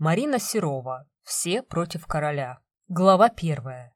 Марина Серова. Все против короля. Глава первая.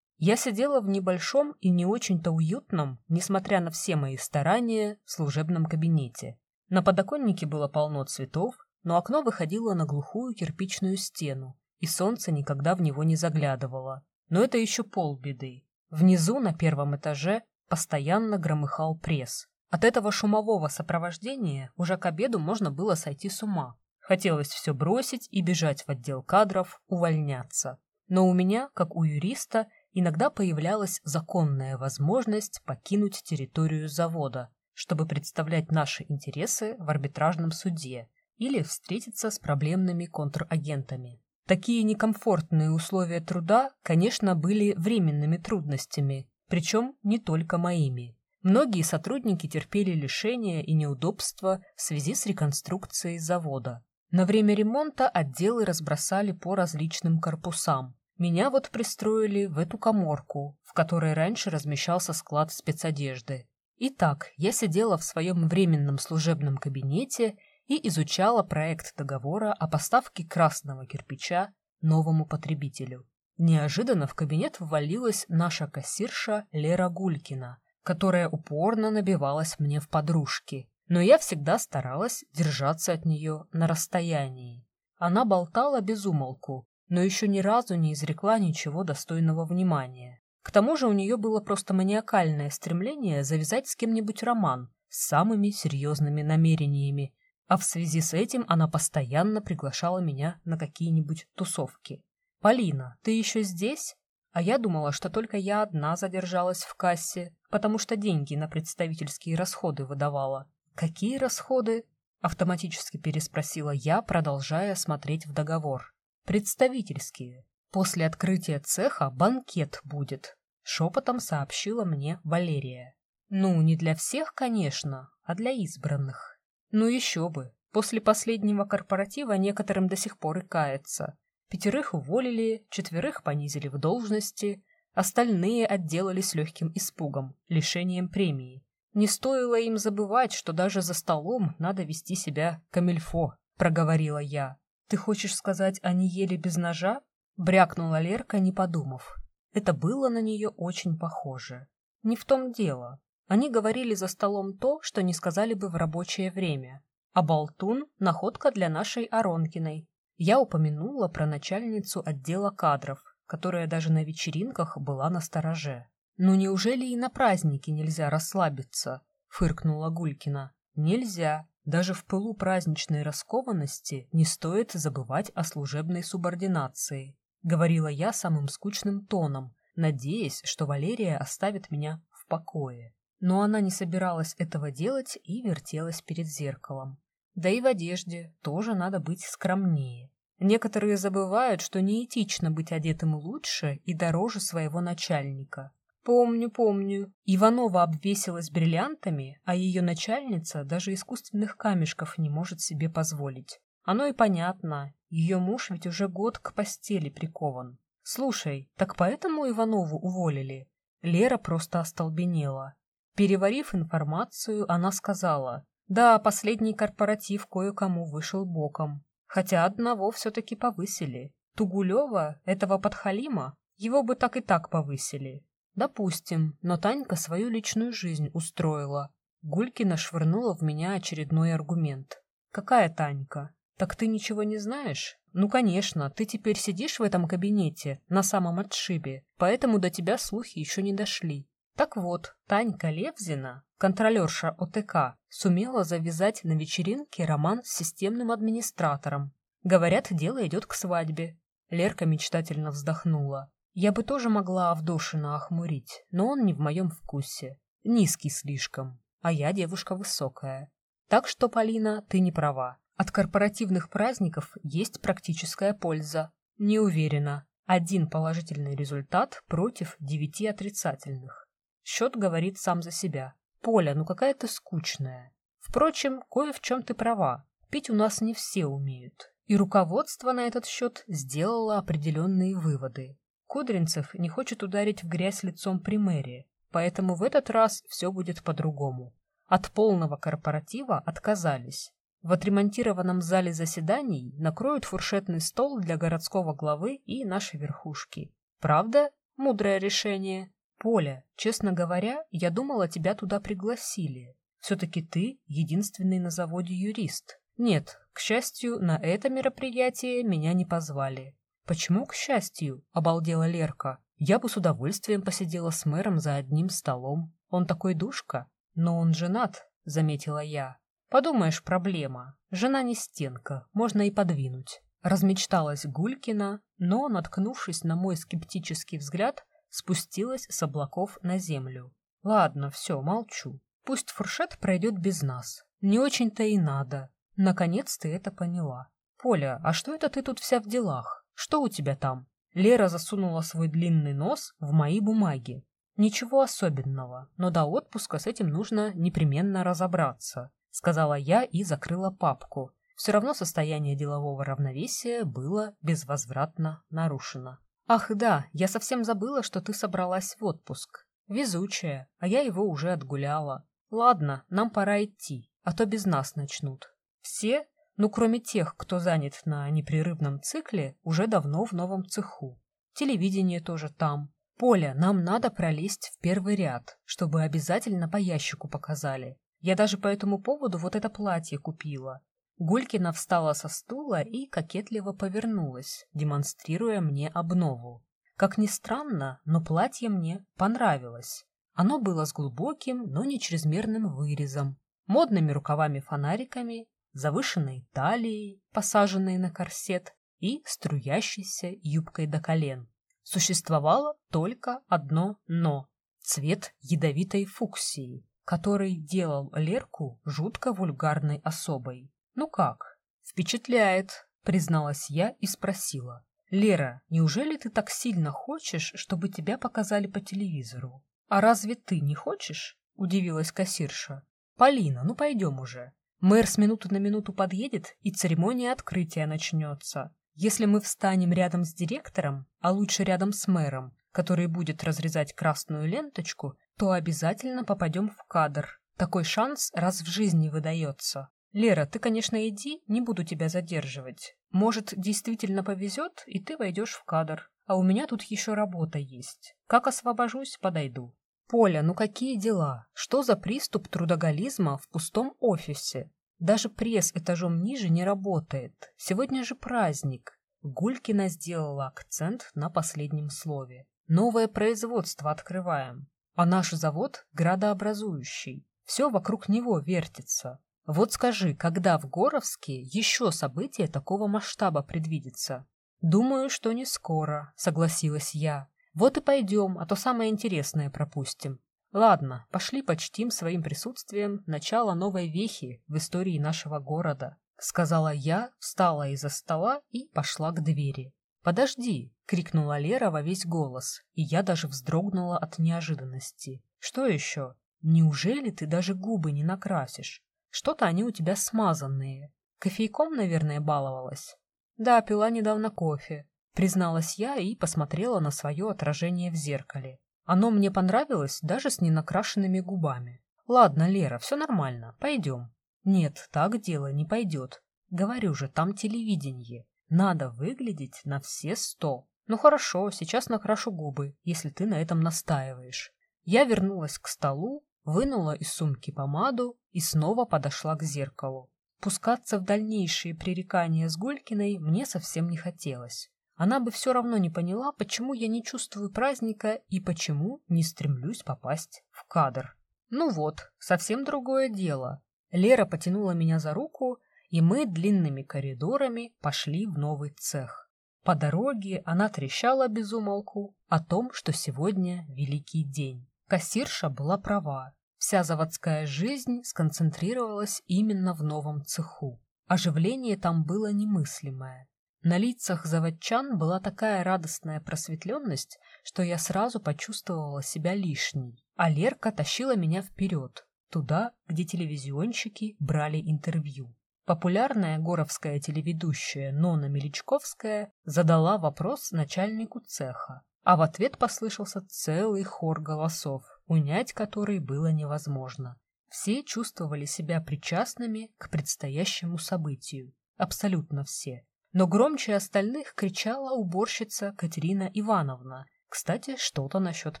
Я сидела в небольшом и не очень-то уютном, несмотря на все мои старания, служебном кабинете. На подоконнике было полно цветов, но окно выходило на глухую кирпичную стену, и солнце никогда в него не заглядывало. Но это еще полбеды. Внизу, на первом этаже, постоянно громыхал пресс. От этого шумового сопровождения уже к обеду можно было сойти с ума. Хотелось все бросить и бежать в отдел кадров, увольняться. Но у меня, как у юриста, иногда появлялась законная возможность покинуть территорию завода, чтобы представлять наши интересы в арбитражном суде или встретиться с проблемными контрагентами. Такие некомфортные условия труда, конечно, были временными трудностями, причем не только моими. Многие сотрудники терпели лишения и неудобства в связи с реконструкцией завода. На время ремонта отделы разбросали по различным корпусам. Меня вот пристроили в эту коморку, в которой раньше размещался склад спецодежды. Итак, я сидела в своем временном служебном кабинете и изучала проект договора о поставке красного кирпича новому потребителю. Неожиданно в кабинет ввалилась наша кассирша Лера Гулькина, которая упорно набивалась мне в подружки но я всегда старалась держаться от нее на расстоянии. Она болтала без умолку, но еще ни разу не изрекла ничего достойного внимания. К тому же у нее было просто маниакальное стремление завязать с кем-нибудь роман с самыми серьезными намерениями, а в связи с этим она постоянно приглашала меня на какие-нибудь тусовки. «Полина, ты еще здесь?» А я думала, что только я одна задержалась в кассе, потому что деньги на представительские расходы выдавала. «Какие расходы?» — автоматически переспросила я, продолжая смотреть в договор. «Представительские. После открытия цеха банкет будет», — шепотом сообщила мне Валерия. «Ну, не для всех, конечно, а для избранных. Ну еще бы, после последнего корпоратива некоторым до сих пор и кается. Пятерых уволили, четверых понизили в должности, остальные отделались легким испугом, лишением премии. Не стоило им забывать, что даже за столом надо вести себя камильфо, проговорила я. Ты хочешь сказать, они ели без ножа? Брякнула Лерка, не подумав. Это было на нее очень похоже. Не в том дело. Они говорили за столом то, что не сказали бы в рабочее время. А болтун — находка для нашей Аронкиной. Я упомянула про начальницу отдела кадров, которая даже на вечеринках была на стороже. «Ну неужели и на праздники нельзя расслабиться?» — фыркнула Гулькина. «Нельзя. Даже в пылу праздничной раскованности не стоит забывать о служебной субординации», — говорила я самым скучным тоном, надеясь, что Валерия оставит меня в покое. Но она не собиралась этого делать и вертелась перед зеркалом. Да и в одежде тоже надо быть скромнее. Некоторые забывают, что неэтично быть одетым лучше и дороже своего начальника. Помню, помню. Иванова обвесилась бриллиантами, а ее начальница даже искусственных камешков не может себе позволить. Оно и понятно. Ее муж ведь уже год к постели прикован. Слушай, так поэтому Иванову уволили? Лера просто остолбенела. Переварив информацию, она сказала, да, последний корпоратив кое-кому вышел боком. Хотя одного все-таки повысили. Тугулева, этого подхалима, его бы так и так повысили. Допустим, но Танька свою личную жизнь устроила. Гулькина швырнула в меня очередной аргумент. Какая Танька? Так ты ничего не знаешь? Ну, конечно, ты теперь сидишь в этом кабинете, на самом отшибе, поэтому до тебя слухи еще не дошли. Так вот, Танька Левзина, контролерша ОТК, сумела завязать на вечеринке роман с системным администратором. Говорят, дело идет к свадьбе. Лерка мечтательно вздохнула. Я бы тоже могла Авдошина охмурить, но он не в моем вкусе. Низкий слишком, а я девушка высокая. Так что, Полина, ты не права. От корпоративных праздников есть практическая польза. Не уверена. Один положительный результат против девяти отрицательных. Счет говорит сам за себя. Поля, ну какая ты скучная. Впрочем, кое в чем ты права. Пить у нас не все умеют. И руководство на этот счет сделало определенные выводы. Кудринцев не хочет ударить в грязь лицом при мэрии, поэтому в этот раз все будет по-другому. От полного корпоратива отказались. В отремонтированном зале заседаний накроют фуршетный стол для городского главы и нашей верхушки. Правда? Мудрое решение. Поля, честно говоря, я думала, тебя туда пригласили. Все-таки ты единственный на заводе юрист. Нет, к счастью, на это мероприятие меня не позвали. Почему к счастью? Обалдела Лерка. Я бы с удовольствием посидела с мэром за одним столом. Он такой душка. Но он женат, заметила я. Подумаешь, проблема. Жена не стенка, можно и подвинуть. Размечталась Гулькина, но, наткнувшись на мой скептический взгляд, спустилась с облаков на землю. Ладно, все, молчу. Пусть фуршет пройдет без нас. Не очень-то и надо. Наконец ты это поняла. Поля, а что это ты тут вся в делах? Что у тебя там? Лера засунула свой длинный нос в мои бумаги. Ничего особенного, но до отпуска с этим нужно непременно разобраться, сказала я и закрыла папку. Все равно состояние делового равновесия было безвозвратно нарушено. Ах да, я совсем забыла, что ты собралась в отпуск. Везучая, а я его уже отгуляла. Ладно, нам пора идти, а то без нас начнут. Все, ну кроме тех, кто занят на непрерывном цикле, уже давно в новом цеху. Телевидение тоже там. Поля, нам надо пролезть в первый ряд, чтобы обязательно по ящику показали. Я даже по этому поводу вот это платье купила. Гулькина встала со стула и кокетливо повернулась, демонстрируя мне обнову. Как ни странно, но платье мне понравилось. Оно было с глубоким, но не чрезмерным вырезом, модными рукавами-фонариками, завышенной талией, посаженной на корсет, и струящейся юбкой до колен. Существовало только одно «но» — цвет ядовитой фуксии, который делал Лерку жутко вульгарной особой. «Ну как?» «Впечатляет», — призналась я и спросила. «Лера, неужели ты так сильно хочешь, чтобы тебя показали по телевизору?» «А разве ты не хочешь?» — удивилась кассирша. «Полина, ну пойдем уже. Мэр с минуты на минуту подъедет, и церемония открытия начнется. Если мы встанем рядом с директором, а лучше рядом с мэром, который будет разрезать красную ленточку, то обязательно попадем в кадр. Такой шанс раз в жизни выдается. Лера, ты, конечно, иди, не буду тебя задерживать. Может, действительно повезет, и ты войдешь в кадр. А у меня тут еще работа есть. Как освобожусь, подойду. Поля, ну какие дела? Что за приступ трудоголизма в пустом офисе? Даже пресс этажом ниже не работает. Сегодня же праздник. Гулькина сделала акцент на последнем слове. Новое производство открываем. А наш завод градообразующий. Все вокруг него вертится. Вот скажи, когда в Горовске еще события такого масштаба предвидится? Думаю, что не скоро, согласилась я. Вот и пойдем, а то самое интересное пропустим. Ладно, пошли почтим своим присутствием начало новой вехи в истории нашего города, сказала я, встала из-за стола и пошла к двери. «Подожди!» — крикнула Лера во весь голос, и я даже вздрогнула от неожиданности. «Что еще? Неужели ты даже губы не накрасишь? Что-то они у тебя смазанные. Кофейком, наверное, баловалась?» «Да, пила недавно кофе призналась я и посмотрела на свое отражение в зеркале. Оно мне понравилось даже с ненакрашенными губами. Ладно, Лера, все нормально, пойдем. Нет, так дело не пойдет. Говорю же, там телевидение. Надо выглядеть на все сто. Ну хорошо, сейчас накрашу губы, если ты на этом настаиваешь. Я вернулась к столу, вынула из сумки помаду и снова подошла к зеркалу. Пускаться в дальнейшие пререкания с Гулькиной мне совсем не хотелось. Она бы все равно не поняла, почему я не чувствую праздника и почему не стремлюсь попасть в кадр. Ну вот, совсем другое дело. Лера потянула меня за руку, и мы длинными коридорами пошли в новый цех. По дороге она трещала без умолку о том, что сегодня великий день. Кассирша была права. Вся заводская жизнь сконцентрировалась именно в новом цеху. Оживление там было немыслимое. На лицах заводчан была такая радостная просветленность, что я сразу почувствовала себя лишней. А Лерка тащила меня вперед, туда, где телевизионщики брали интервью. Популярная горовская телеведущая Нона Меличковская задала вопрос начальнику цеха, а в ответ послышался целый хор голосов, унять который было невозможно. Все чувствовали себя причастными к предстоящему событию. Абсолютно все. Но громче остальных кричала уборщица Катерина Ивановна. Кстати, что-то насчет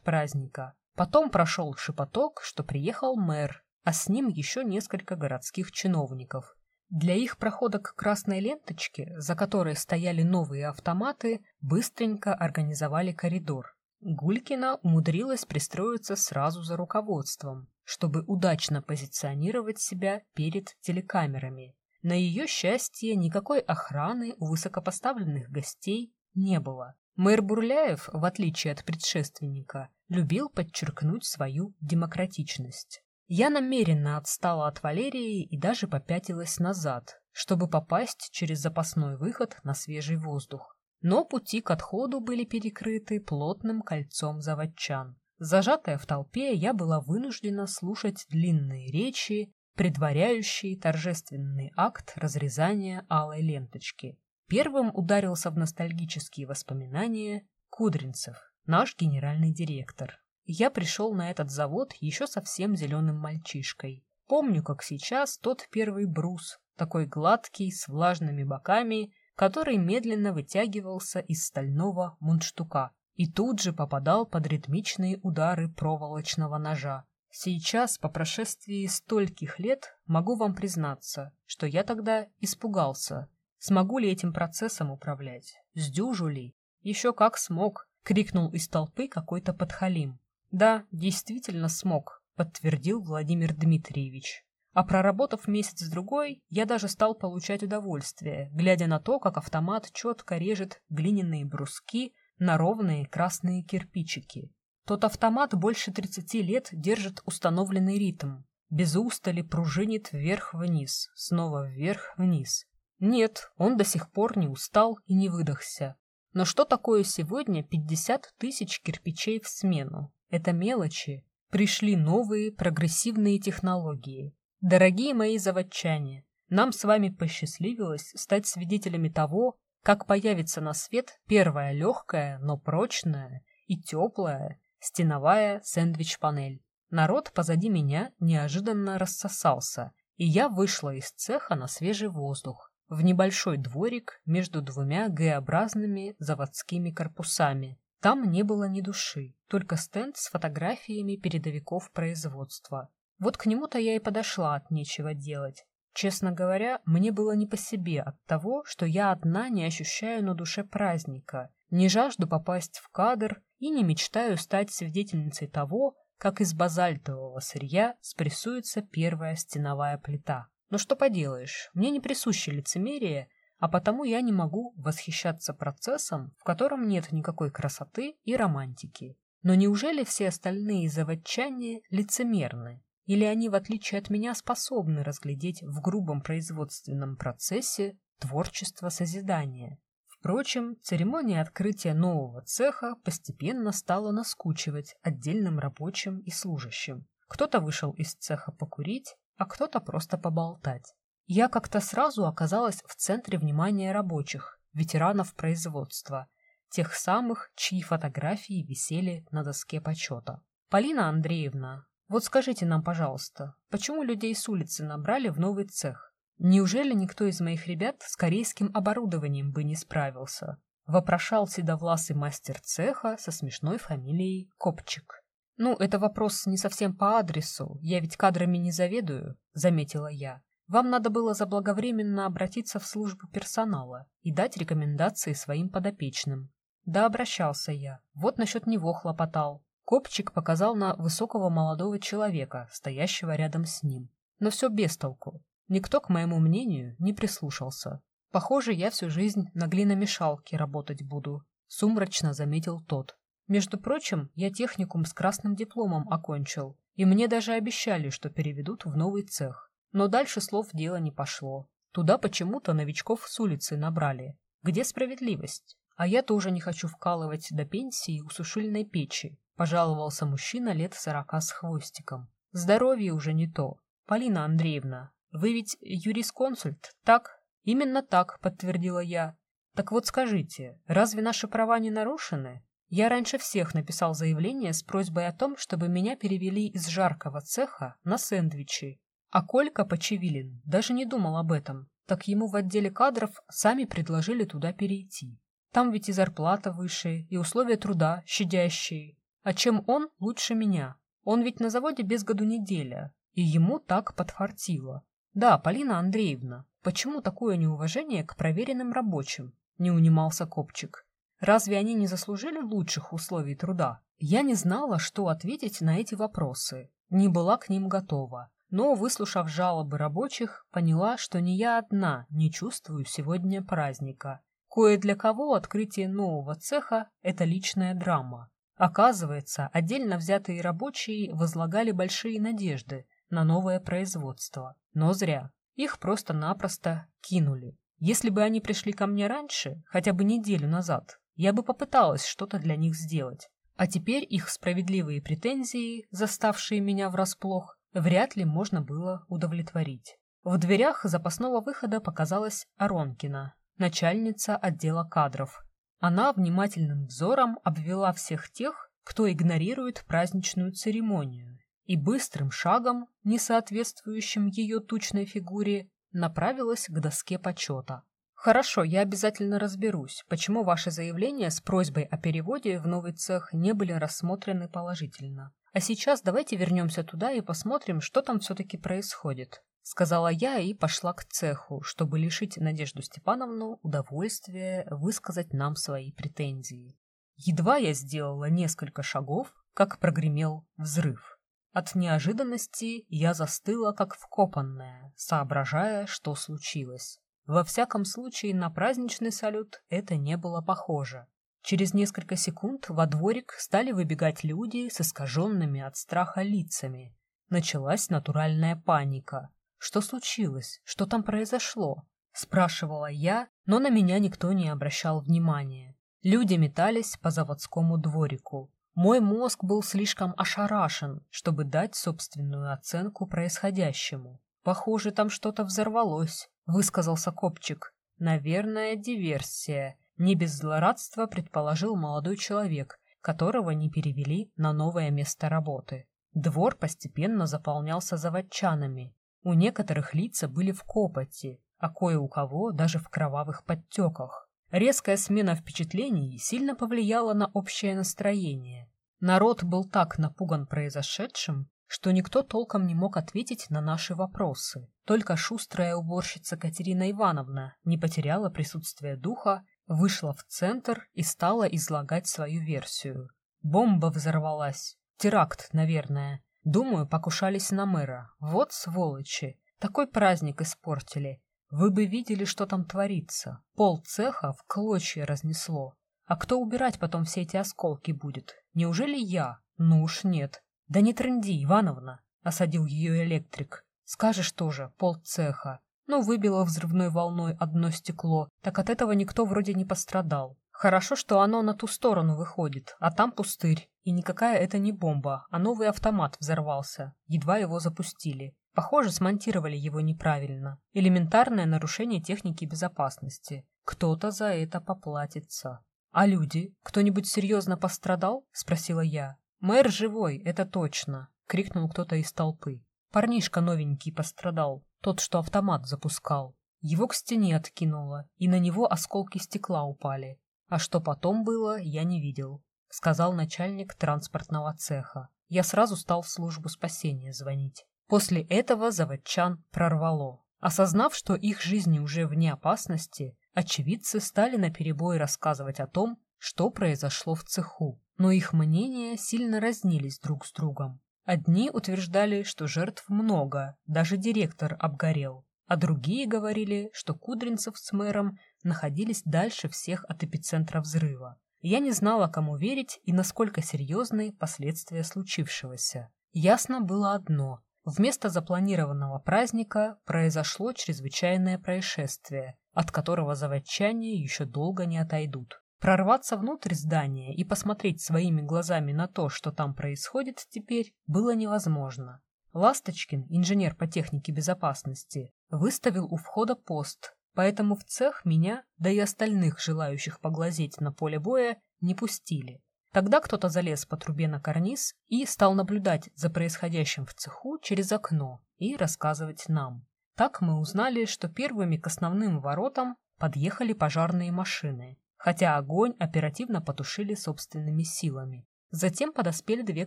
праздника. Потом прошел шепоток, что приехал мэр, а с ним еще несколько городских чиновников. Для их прохода к красной ленточке, за которой стояли новые автоматы, быстренько организовали коридор. Гулькина умудрилась пристроиться сразу за руководством, чтобы удачно позиционировать себя перед телекамерами. На ее счастье никакой охраны у высокопоставленных гостей не было. Мэр Бурляев, в отличие от предшественника, любил подчеркнуть свою демократичность. Я намеренно отстала от Валерии и даже попятилась назад, чтобы попасть через запасной выход на свежий воздух. Но пути к отходу были перекрыты плотным кольцом заводчан. Зажатая в толпе, я была вынуждена слушать длинные речи, предваряющие торжественный акт разрезания алой ленточки. Первым ударился в ностальгические воспоминания Кудринцев, наш генеральный директор. Я пришел на этот завод еще совсем зеленым мальчишкой. Помню, как сейчас тот первый брус, такой гладкий, с влажными боками, который медленно вытягивался из стального мундштука и тут же попадал под ритмичные удары проволочного ножа. Сейчас, по прошествии стольких лет, могу вам признаться, что я тогда испугался. Смогу ли этим процессом управлять? Сдюжу ли? Еще как смог, крикнул из толпы какой-то подхалим. Да, действительно смог, подтвердил Владимир Дмитриевич. А проработав месяц-другой, я даже стал получать удовольствие, глядя на то, как автомат четко режет глиняные бруски на ровные красные кирпичики. Тот автомат больше 30 лет держит установленный ритм. Без устали пружинит вверх-вниз, снова вверх-вниз. Нет, он до сих пор не устал и не выдохся. Но что такое сегодня 50 тысяч кирпичей в смену? Это мелочи. Пришли новые прогрессивные технологии. Дорогие мои заводчане, нам с вами посчастливилось стать свидетелями того, как появится на свет первая легкая, но прочная и теплая стеновая сэндвич-панель. Народ позади меня неожиданно рассосался, и я вышла из цеха на свежий воздух, в небольшой дворик между двумя Г-образными заводскими корпусами. Там не было ни души, только стенд с фотографиями передовиков производства. Вот к нему-то я и подошла от нечего делать. Честно говоря, мне было не по себе от того, что я одна не ощущаю на душе праздника, не жажду попасть в кадр и не мечтаю стать свидетельницей того, как из базальтового сырья спрессуется первая стеновая плита. Но что поделаешь, мне не присуще лицемерие, а потому я не могу восхищаться процессом, в котором нет никакой красоты и романтики. Но неужели все остальные заводчане лицемерны? Или они, в отличие от меня, способны разглядеть в грубом производственном процессе творчество созидания? Впрочем, церемония открытия нового цеха постепенно стала наскучивать отдельным рабочим и служащим. Кто-то вышел из цеха покурить, а кто-то просто поболтать. Я как-то сразу оказалась в центре внимания рабочих, ветеранов производства, тех самых, чьи фотографии висели на доске почета. «Полина Андреевна, вот скажите нам, пожалуйста, почему людей с улицы набрали в новый цех? Неужели никто из моих ребят с корейским оборудованием бы не справился? Вопрошал седовласый мастер цеха со смешной фамилией Копчик. «Ну, это вопрос не совсем по адресу, я ведь кадрами не заведую», — заметила я. «Вам надо было заблаговременно обратиться в службу персонала и дать рекомендации своим подопечным». Да, обращался я. Вот насчет него хлопотал. Копчик показал на высокого молодого человека, стоящего рядом с ним. Но все без толку. Никто, к моему мнению, не прислушался. Похоже, я всю жизнь на глиномешалке работать буду, сумрачно заметил тот. Между прочим, я техникум с красным дипломом окончил, и мне даже обещали, что переведут в новый цех. Но дальше слов дело не пошло. Туда почему-то новичков с улицы набрали. Где справедливость? А я тоже не хочу вкалывать до пенсии у сушильной печи, пожаловался мужчина лет сорока с хвостиком. Здоровье уже не то. Полина Андреевна, вы ведь юрисконсульт, так? Именно так, подтвердила я. Так вот скажите, разве наши права не нарушены? Я раньше всех написал заявление с просьбой о том, чтобы меня перевели из жаркого цеха на сэндвичи. А Колька Почевилин даже не думал об этом, так ему в отделе кадров сами предложили туда перейти. Там ведь и зарплата выше, и условия труда щадящие. А чем он лучше меня? Он ведь на заводе без году неделя, и ему так подфартило. Да, Полина Андреевна, почему такое неуважение к проверенным рабочим? Не унимался Копчик. Разве они не заслужили лучших условий труда? Я не знала, что ответить на эти вопросы, не была к ним готова. Но, выслушав жалобы рабочих, поняла, что не я одна не чувствую сегодня праздника. Кое для кого открытие нового цеха – это личная драма. Оказывается, отдельно взятые рабочие возлагали большие надежды на новое производство. Но зря. Их просто-напросто кинули. Если бы они пришли ко мне раньше, хотя бы неделю назад, я бы попыталась что-то для них сделать. А теперь их справедливые претензии, заставшие меня врасплох, вряд ли можно было удовлетворить. В дверях запасного выхода показалась Аронкина, начальница отдела кадров. Она внимательным взором обвела всех тех, кто игнорирует праздничную церемонию, и быстрым шагом, не соответствующим ее тучной фигуре, направилась к доске почета. Хорошо, я обязательно разберусь, почему ваши заявления с просьбой о переводе в новый цех не были рассмотрены положительно. А сейчас давайте вернемся туда и посмотрим, что там все-таки происходит. Сказала я и пошла к цеху, чтобы лишить Надежду Степановну удовольствия высказать нам свои претензии. Едва я сделала несколько шагов, как прогремел взрыв. От неожиданности я застыла, как вкопанная, соображая, что случилось. Во всяком случае, на праздничный салют это не было похоже. Через несколько секунд во дворик стали выбегать люди с искаженными от страха лицами. Началась натуральная паника. Что случилось? Что там произошло? Спрашивала я, но на меня никто не обращал внимания. Люди метались по заводскому дворику. Мой мозг был слишком ошарашен, чтобы дать собственную оценку происходящему. Похоже, там что-то взорвалось высказался Копчик. Наверное, диверсия. Не без злорадства предположил молодой человек, которого не перевели на новое место работы. Двор постепенно заполнялся заводчанами. У некоторых лица были в копоти, а кое у кого даже в кровавых подтеках. Резкая смена впечатлений сильно повлияла на общее настроение. Народ был так напуган произошедшим, что никто толком не мог ответить на наши вопросы. Только шустрая уборщица Катерина Ивановна не потеряла присутствие духа, вышла в центр и стала излагать свою версию. Бомба взорвалась. Теракт, наверное. Думаю, покушались на мэра. Вот сволочи. Такой праздник испортили. Вы бы видели, что там творится. Пол цеха в клочья разнесло. А кто убирать потом все эти осколки будет? Неужели я? Ну уж нет. «Да не трынди, Ивановна!» — осадил ее электрик. «Скажешь тоже, полцеха. Ну, выбило взрывной волной одно стекло, так от этого никто вроде не пострадал. Хорошо, что оно на ту сторону выходит, а там пустырь. И никакая это не бомба, а новый автомат взорвался. Едва его запустили. Похоже, смонтировали его неправильно. Элементарное нарушение техники безопасности. Кто-то за это поплатится. «А люди? Кто-нибудь серьезно пострадал?» — спросила я. «Мэр живой, это точно!» — крикнул кто-то из толпы. Парнишка новенький пострадал, тот, что автомат запускал. Его к стене откинуло, и на него осколки стекла упали. А что потом было, я не видел, — сказал начальник транспортного цеха. Я сразу стал в службу спасения звонить. После этого заводчан прорвало. Осознав, что их жизни уже вне опасности, очевидцы стали наперебой рассказывать о том, что произошло в цеху но их мнения сильно разнились друг с другом. Одни утверждали, что жертв много, даже директор обгорел, а другие говорили, что Кудринцев с мэром находились дальше всех от эпицентра взрыва. Я не знала, кому верить и насколько серьезны последствия случившегося. Ясно было одно. Вместо запланированного праздника произошло чрезвычайное происшествие, от которого заводчане еще долго не отойдут. Прорваться внутрь здания и посмотреть своими глазами на то, что там происходит теперь, было невозможно. Ласточкин, инженер по технике безопасности, выставил у входа пост, поэтому в цех меня, да и остальных желающих поглазеть на поле боя, не пустили. Тогда кто-то залез по трубе на карниз и стал наблюдать за происходящим в цеху через окно и рассказывать нам. Так мы узнали, что первыми к основным воротам подъехали пожарные машины, хотя огонь оперативно потушили собственными силами. Затем подоспели две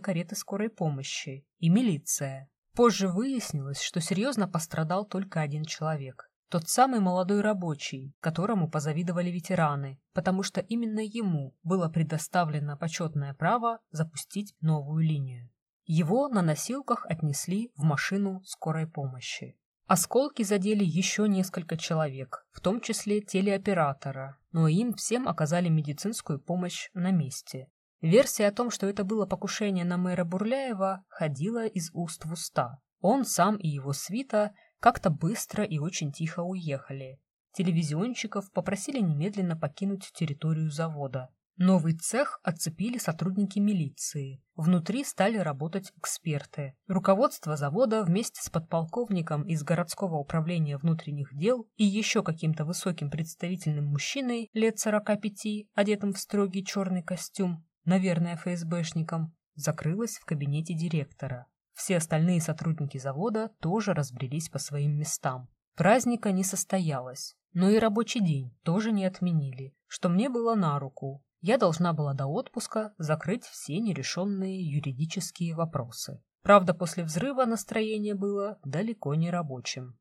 кареты скорой помощи и милиция. Позже выяснилось, что серьезно пострадал только один человек. Тот самый молодой рабочий, которому позавидовали ветераны, потому что именно ему было предоставлено почетное право запустить новую линию. Его на носилках отнесли в машину скорой помощи. Осколки задели еще несколько человек, в том числе телеоператора, но им всем оказали медицинскую помощь на месте. Версия о том, что это было покушение на мэра Бурляева, ходила из уст в уста. Он сам и его свита как-то быстро и очень тихо уехали. Телевизионщиков попросили немедленно покинуть территорию завода. Новый цех отцепили сотрудники милиции. Внутри стали работать эксперты. Руководство завода вместе с подполковником из городского управления внутренних дел и еще каким-то высоким представительным мужчиной лет 45, одетым в строгий черный костюм, наверное, ФСБшником, закрылось в кабинете директора. Все остальные сотрудники завода тоже разбрелись по своим местам. Праздника не состоялось, но и рабочий день тоже не отменили, что мне было на руку, я должна была до отпуска закрыть все нерешенные юридические вопросы. Правда, после взрыва настроение было далеко не рабочим.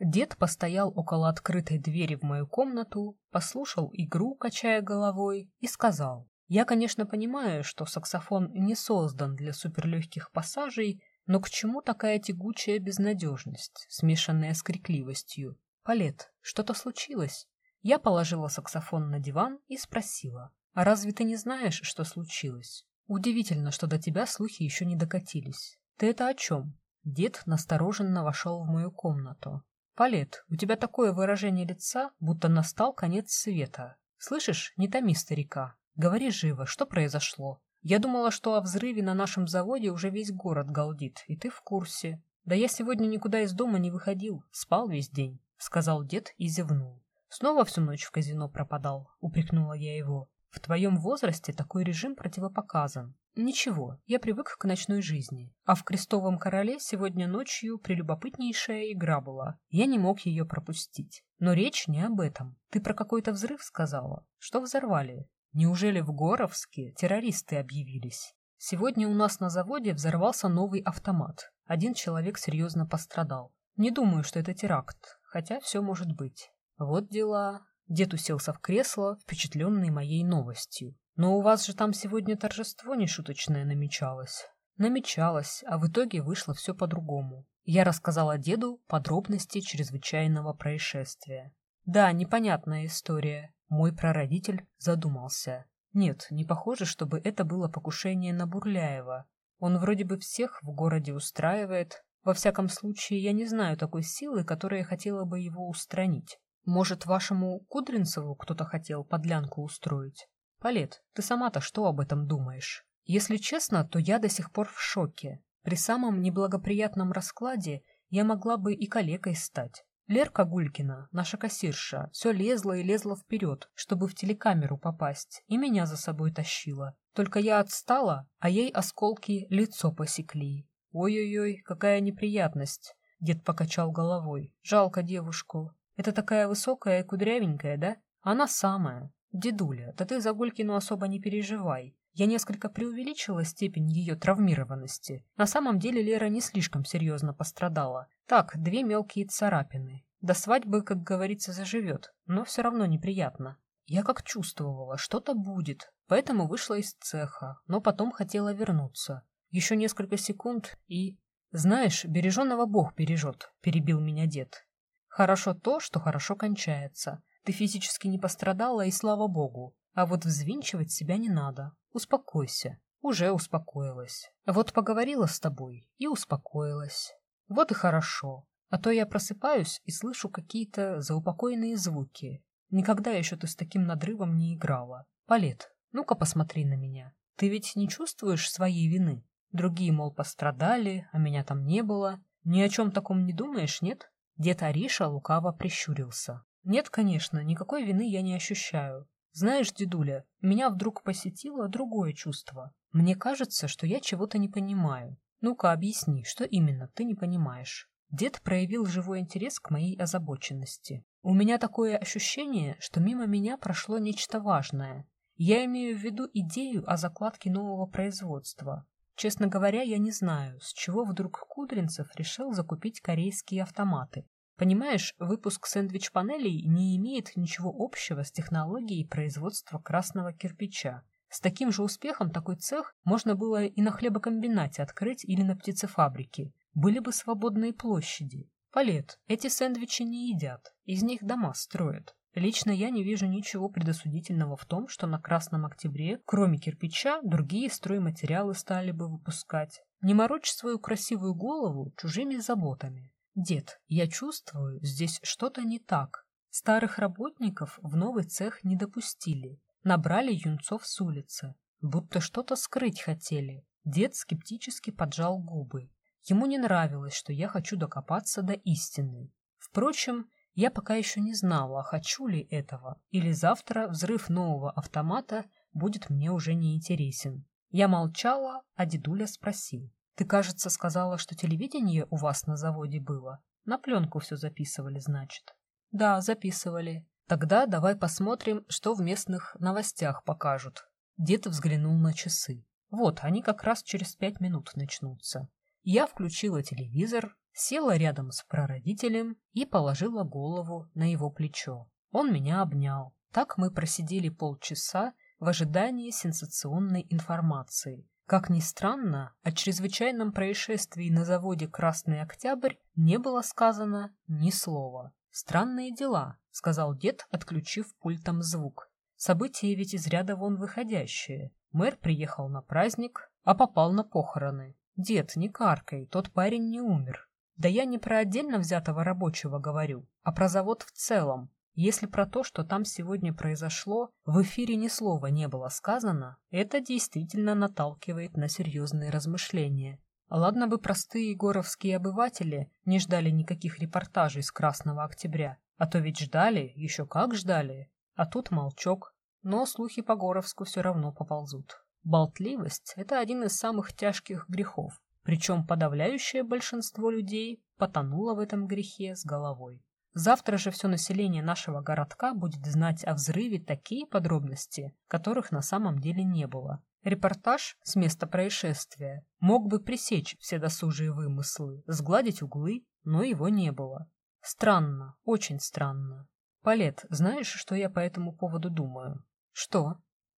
Дед постоял около открытой двери в мою комнату, послушал игру, качая головой, и сказал, «Я, конечно, понимаю, что саксофон не создан для суперлегких пассажей, но к чему такая тягучая безнадежность, смешанная с крикливостью? Палет, что-то случилось?» Я положила саксофон на диван и спросила, а разве ты не знаешь, что случилось? Удивительно, что до тебя слухи еще не докатились. Ты это о чем? Дед настороженно вошел в мою комнату. Палет, у тебя такое выражение лица, будто настал конец света. Слышишь, не томи старика. Говори живо, что произошло? Я думала, что о взрыве на нашем заводе уже весь город галдит, и ты в курсе. Да я сегодня никуда из дома не выходил, спал весь день, — сказал дед и зевнул. Снова всю ночь в казино пропадал, — упрекнула я его. В твоем возрасте такой режим противопоказан. Ничего, я привык к ночной жизни. А в «Крестовом короле» сегодня ночью прелюбопытнейшая игра была. Я не мог ее пропустить. Но речь не об этом. Ты про какой-то взрыв сказала? Что взорвали? Неужели в Горовске террористы объявились? Сегодня у нас на заводе взорвался новый автомат. Один человек серьезно пострадал. Не думаю, что это теракт, хотя все может быть. Вот дела. Дед уселся в кресло, впечатленный моей новостью. «Но у вас же там сегодня торжество нешуточное намечалось». Намечалось, а в итоге вышло все по-другому. Я рассказала деду подробности чрезвычайного происшествия. Да, непонятная история. Мой прародитель задумался. Нет, не похоже, чтобы это было покушение на Бурляева. Он вроде бы всех в городе устраивает. Во всяком случае, я не знаю такой силы, которая хотела бы его устранить. Может, вашему Кудринцеву кто-то хотел подлянку устроить? Палет, ты сама-то что об этом думаешь? Если честно, то я до сих пор в шоке. При самом неблагоприятном раскладе я могла бы и калекой стать. Лерка Гулькина, наша кассирша, все лезла и лезла вперед, чтобы в телекамеру попасть, и меня за собой тащила. Только я отстала, а ей осколки лицо посекли. Ой-ой-ой, какая неприятность. Дед покачал головой. Жалко девушку. Это такая высокая и кудрявенькая, да? Она самая. Дедуля, да ты за Гулькину особо не переживай. Я несколько преувеличила степень ее травмированности. На самом деле Лера не слишком серьезно пострадала. Так, две мелкие царапины. До свадьбы, как говорится, заживет, но все равно неприятно. Я как чувствовала, что-то будет, поэтому вышла из цеха, но потом хотела вернуться. Еще несколько секунд и... «Знаешь, береженного Бог бережет», — перебил меня дед. Хорошо то, что хорошо кончается. Ты физически не пострадала, и слава богу. А вот взвинчивать себя не надо. Успокойся. Уже успокоилась. Вот поговорила с тобой и успокоилась. Вот и хорошо. А то я просыпаюсь и слышу какие-то заупокойные звуки. Никогда еще ты с таким надрывом не играла. Палет, ну-ка посмотри на меня. Ты ведь не чувствуешь своей вины? Другие, мол, пострадали, а меня там не было. Ни о чем таком не думаешь, нет? Дед Ариша лукаво прищурился. «Нет, конечно, никакой вины я не ощущаю. Знаешь, дедуля, меня вдруг посетило другое чувство. Мне кажется, что я чего-то не понимаю. Ну-ка, объясни, что именно ты не понимаешь? Дед проявил живой интерес к моей озабоченности. У меня такое ощущение, что мимо меня прошло нечто важное. Я имею в виду идею о закладке нового производства. Честно говоря, я не знаю, с чего вдруг Кудринцев решил закупить корейские автоматы. Понимаешь, выпуск сэндвич-панелей не имеет ничего общего с технологией производства красного кирпича. С таким же успехом такой цех можно было и на хлебокомбинате открыть или на птицефабрике. Были бы свободные площади. Палет, эти сэндвичи не едят, из них дома строят. Лично я не вижу ничего предосудительного в том, что на Красном Октябре, кроме кирпича, другие стройматериалы стали бы выпускать. Не морочь свою красивую голову чужими заботами. Дед, я чувствую, здесь что-то не так. Старых работников в новый цех не допустили. Набрали юнцов с улицы. Будто что-то скрыть хотели. Дед скептически поджал губы. Ему не нравилось, что я хочу докопаться до истины. Впрочем, я пока еще не знала, хочу ли этого, или завтра взрыв нового автомата будет мне уже не интересен. Я молчала, а дедуля спросил. Ты, кажется, сказала, что телевидение у вас на заводе было. На пленку все записывали, значит. Да, записывали. Тогда давай посмотрим, что в местных новостях покажут. Дед взглянул на часы. Вот, они как раз через пять минут начнутся. Я включила телевизор, села рядом с прародителем и положила голову на его плечо. Он меня обнял. Так мы просидели полчаса в ожидании сенсационной информации. Как ни странно, о чрезвычайном происшествии на заводе «Красный Октябрь» не было сказано ни слова. «Странные дела», — сказал дед, отключив пультом звук. «События ведь из ряда вон выходящие. Мэр приехал на праздник, а попал на похороны. Дед, не каркай, тот парень не умер. Да я не про отдельно взятого рабочего говорю, а про завод в целом. Если про то, что там сегодня произошло, в эфире ни слова не было сказано, это действительно наталкивает на серьезные размышления. Ладно бы простые егоровские обыватели не ждали никаких репортажей с Красного Октября, а то ведь ждали, еще как ждали. А тут молчок, но слухи по Горовску все равно поползут. Болтливость – это один из самых тяжких грехов, причем подавляющее большинство людей потонуло в этом грехе с головой. Завтра же все население нашего городка будет знать о взрыве такие подробности, которых на самом деле не было. Репортаж с места происшествия мог бы пресечь все досужие вымыслы, сгладить углы, но его не было. Странно, очень странно. Палет, знаешь, что я по этому поводу думаю? Что?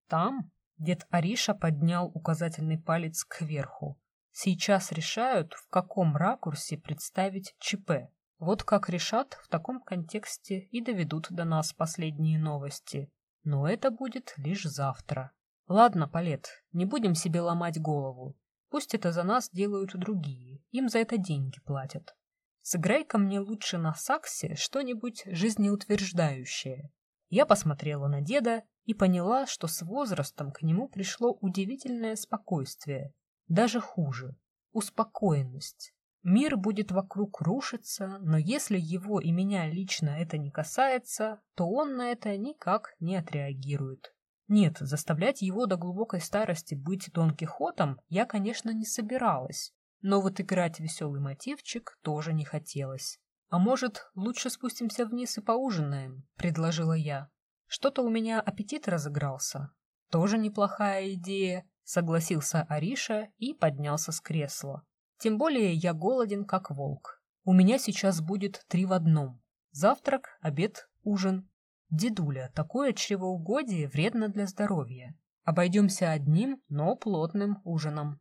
Там? Дед Ариша поднял указательный палец кверху. Сейчас решают, в каком ракурсе представить ЧП. Вот как решат, в таком контексте и доведут до нас последние новости. Но это будет лишь завтра. Ладно, Палет, не будем себе ломать голову. Пусть это за нас делают другие, им за это деньги платят. Сыграй-ка мне лучше на саксе что-нибудь жизнеутверждающее. Я посмотрела на деда и поняла, что с возрастом к нему пришло удивительное спокойствие. Даже хуже — успокоенность. Мир будет вокруг рушиться, но если его и меня лично это не касается, то он на это никак не отреагирует. Нет, заставлять его до глубокой старости быть Дон Кихотом я, конечно, не собиралась, но вот играть веселый мотивчик тоже не хотелось. «А может, лучше спустимся вниз и поужинаем?» — предложила я. «Что-то у меня аппетит разыгрался». «Тоже неплохая идея», — согласился Ариша и поднялся с кресла. Тем более я голоден, как волк. У меня сейчас будет три в одном. Завтрак, обед, ужин. Дедуля, такое чревоугодие вредно для здоровья. Обойдемся одним, но плотным ужином.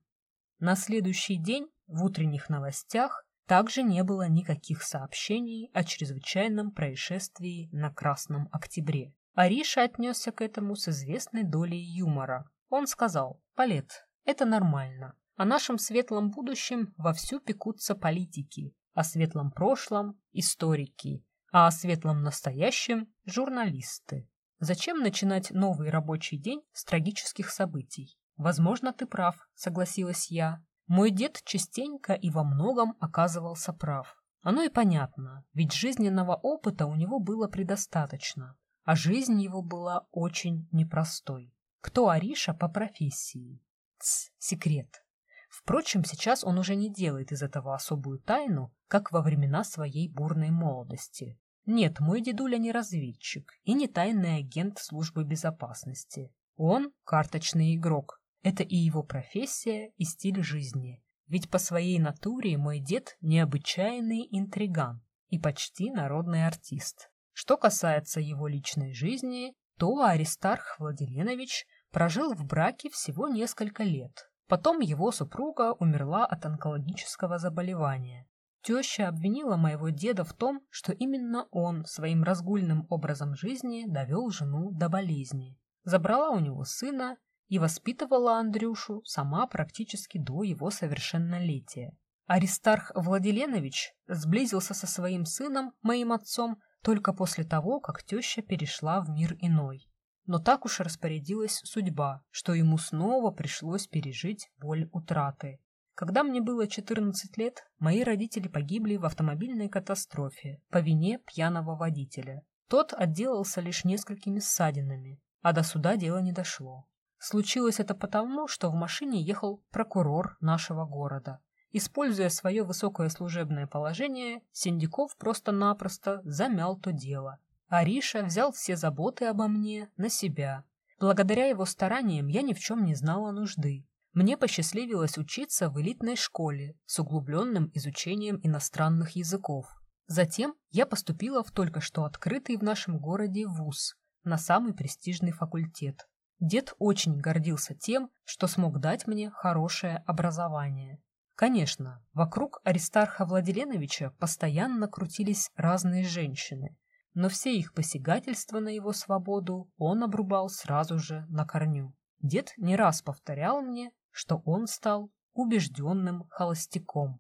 На следующий день в утренних новостях также не было никаких сообщений о чрезвычайном происшествии на Красном Октябре. Ариша отнесся к этому с известной долей юмора. Он сказал, «Палет, это нормально. О нашем светлом будущем вовсю пекутся политики, о светлом прошлом – историки, а о светлом настоящем – журналисты. Зачем начинать новый рабочий день с трагических событий? Возможно, ты прав, согласилась я. Мой дед частенько и во многом оказывался прав. Оно и понятно, ведь жизненного опыта у него было предостаточно. а жизнь его была очень непростой. Кто Ариша по профессии? Тс, секрет. Впрочем, сейчас он уже не делает из этого особую тайну, как во времена своей бурной молодости. Нет, мой дедуля не разведчик и не тайный агент службы безопасности. Он карточный игрок. Это и его профессия, и стиль жизни. Ведь по своей натуре мой дед необычайный интриган и почти народный артист. Что касается его личной жизни, то Аристарх Владиленович прожил в браке всего несколько лет. Потом его супруга умерла от онкологического заболевания. Теща обвинила моего деда в том, что именно он своим разгульным образом жизни довел жену до болезни. Забрала у него сына и воспитывала Андрюшу сама практически до его совершеннолетия. Аристарх Владиленович сблизился со своим сыном, моим отцом, только после того, как теща перешла в мир иной. Но так уж распорядилась судьба, что ему снова пришлось пережить боль утраты. Когда мне было 14 лет, мои родители погибли в автомобильной катастрофе по вине пьяного водителя. Тот отделался лишь несколькими ссадинами, а до суда дело не дошло. Случилось это потому, что в машине ехал прокурор нашего города. Используя свое высокое служебное положение, Синдиков просто-напросто замял то дело. Ариша взял все заботы обо мне на себя. Благодаря его стараниям я ни в чем не знала нужды. Мне посчастливилось учиться в элитной школе с углубленным изучением иностранных языков. Затем я поступила в только что открытый в нашем городе вуз на самый престижный факультет. Дед очень гордился тем, что смог дать мне хорошее образование. Конечно, вокруг Аристарха Владиленовича постоянно крутились разные женщины, но все их посягательства на его свободу он обрубал сразу же на корню. Дед не раз повторял мне, что он стал убежденным холостяком.